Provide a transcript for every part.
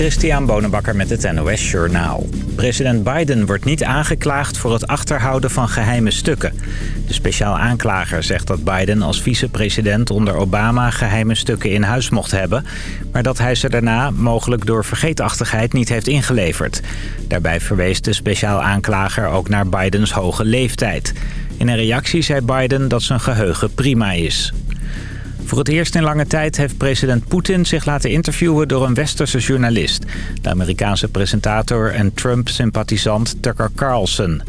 Christian Bonenbakker met het NOS Journaal. President Biden wordt niet aangeklaagd voor het achterhouden van geheime stukken. De speciaal aanklager zegt dat Biden als vicepresident onder Obama geheime stukken in huis mocht hebben... maar dat hij ze daarna mogelijk door vergeetachtigheid niet heeft ingeleverd. Daarbij verwees de speciaal aanklager ook naar Bidens hoge leeftijd. In een reactie zei Biden dat zijn geheugen prima is. Voor het eerst in lange tijd heeft president Poetin zich laten interviewen door een westerse journalist. De Amerikaanse presentator en Trump-sympathisant Tucker Carlson.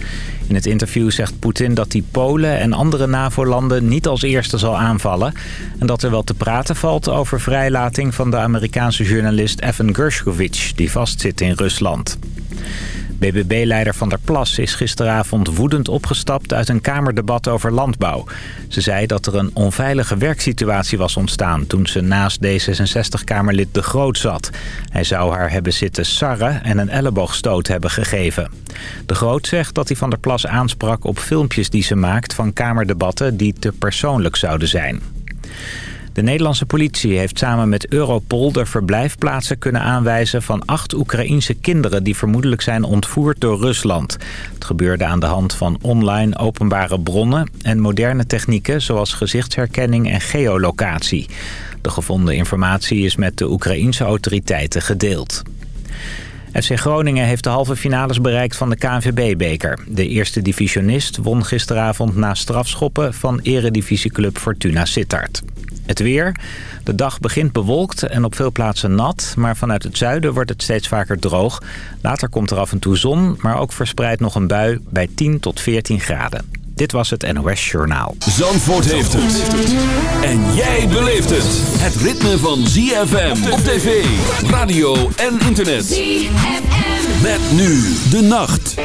In het interview zegt Poetin dat hij Polen en andere NAVO-landen niet als eerste zal aanvallen. En dat er wel te praten valt over vrijlating van de Amerikaanse journalist Evan Gershkovich, die vastzit in Rusland. BBB-leider Van der Plas is gisteravond woedend opgestapt uit een kamerdebat over landbouw. Ze zei dat er een onveilige werksituatie was ontstaan toen ze naast D66-kamerlid De Groot zat. Hij zou haar hebben zitten sarren en een elleboogstoot hebben gegeven. De Groot zegt dat hij Van der Plas aansprak op filmpjes die ze maakt van kamerdebatten die te persoonlijk zouden zijn. De Nederlandse politie heeft samen met Europol de verblijfplaatsen kunnen aanwijzen van acht Oekraïense kinderen die vermoedelijk zijn ontvoerd door Rusland. Het gebeurde aan de hand van online openbare bronnen en moderne technieken zoals gezichtsherkenning en geolocatie. De gevonden informatie is met de Oekraïense autoriteiten gedeeld. FC Groningen heeft de halve finales bereikt van de KNVB-beker. De eerste divisionist won gisteravond na strafschoppen van eredivisieclub Fortuna Sittard. Het weer. De dag begint bewolkt en op veel plaatsen nat. Maar vanuit het zuiden wordt het steeds vaker droog. Later komt er af en toe zon, maar ook verspreid nog een bui bij 10 tot 14 graden. Dit was het NOS Journaal. Zandvoort heeft het. En jij beleeft het. Het ritme van ZFM op tv, radio en internet. ZFM. Met nu de nacht.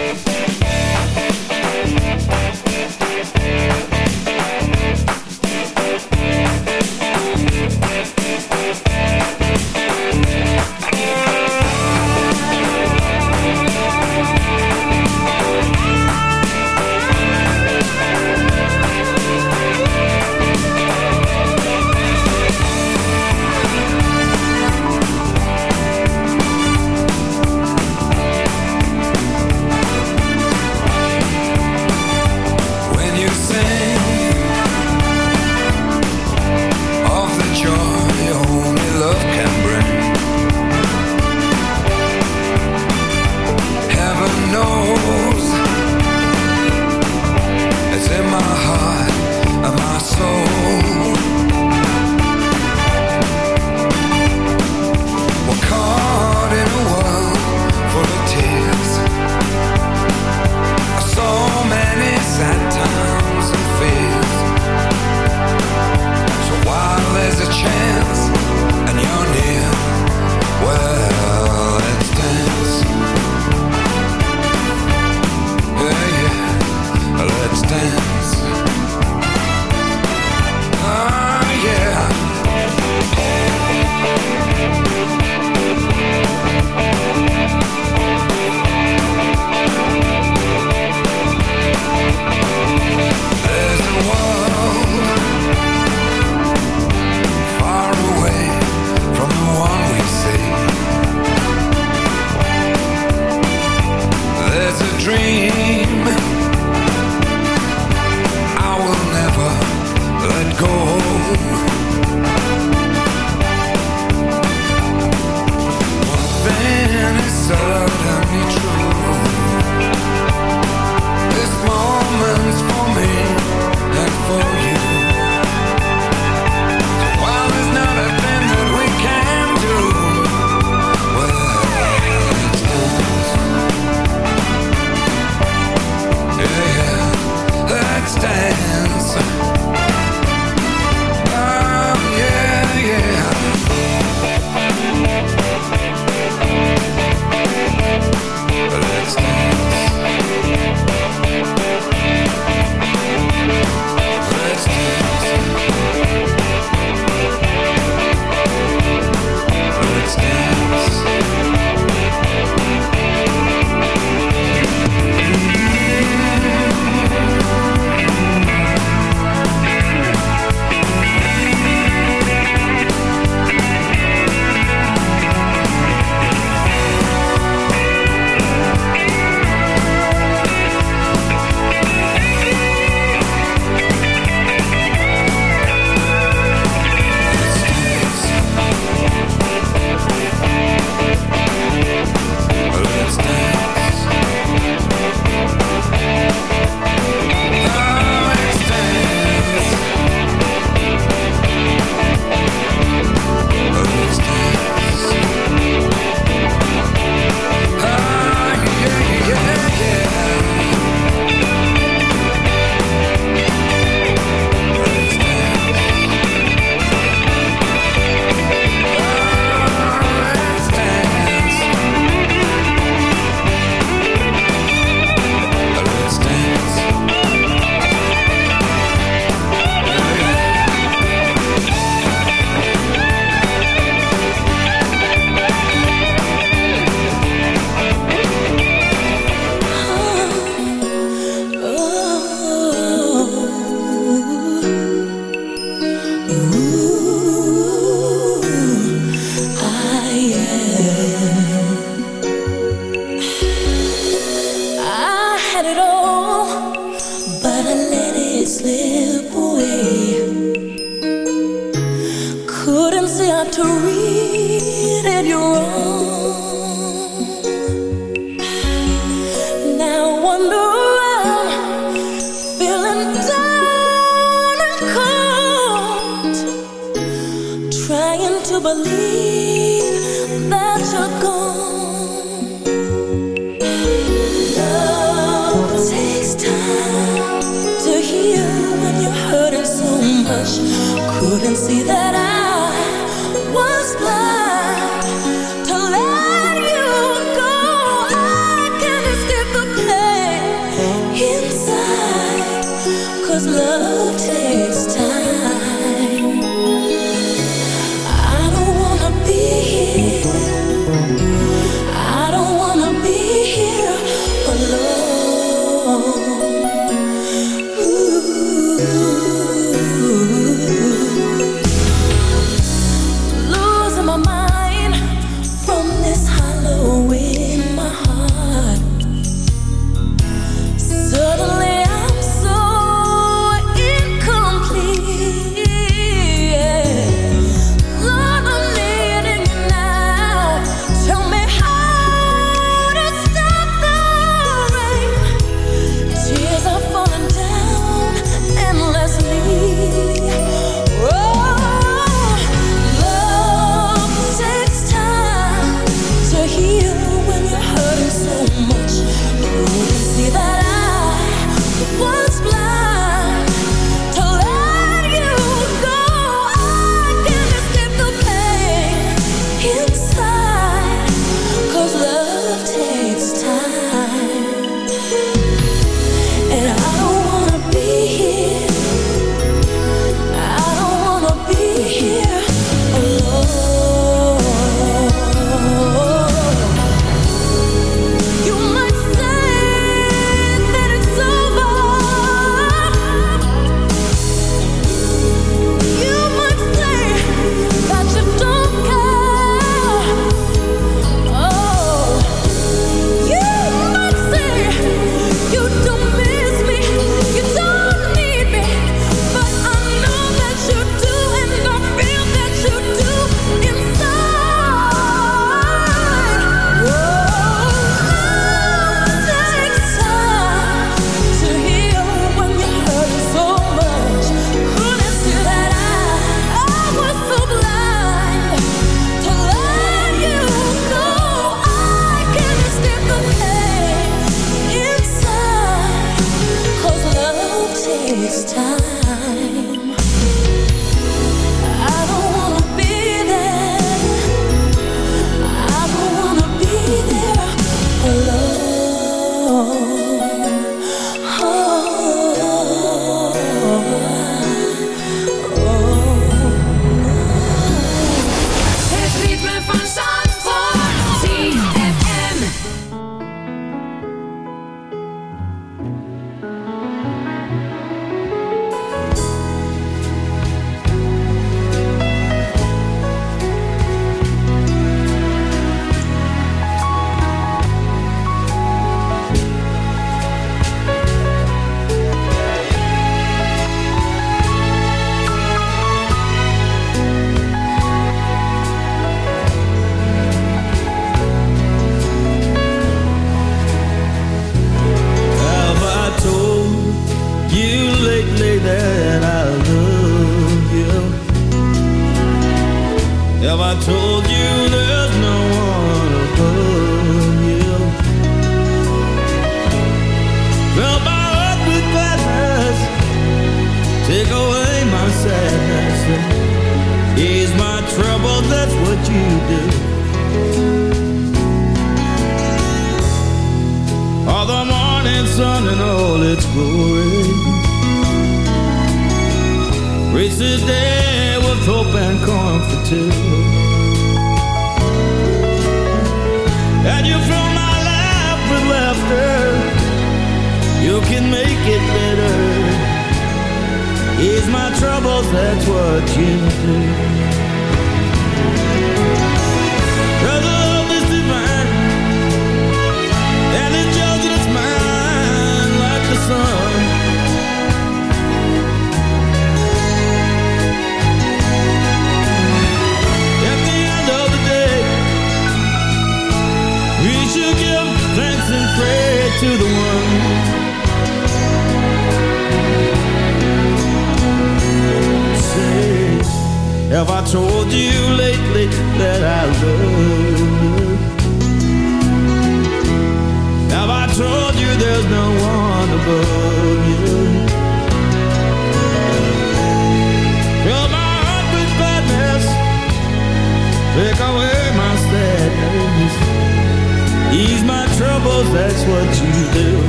this time.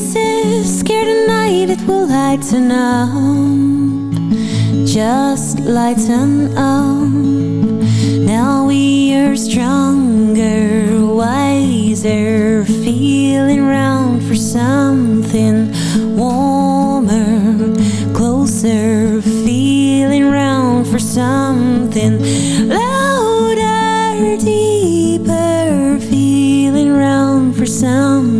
spaces, scared at night, it will lighten up. Just lighten up. Now we are stronger, wiser, feeling round for something warmer, closer feeling round for something louder, deeper, feeling round for something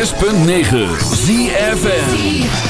106.9 ZFN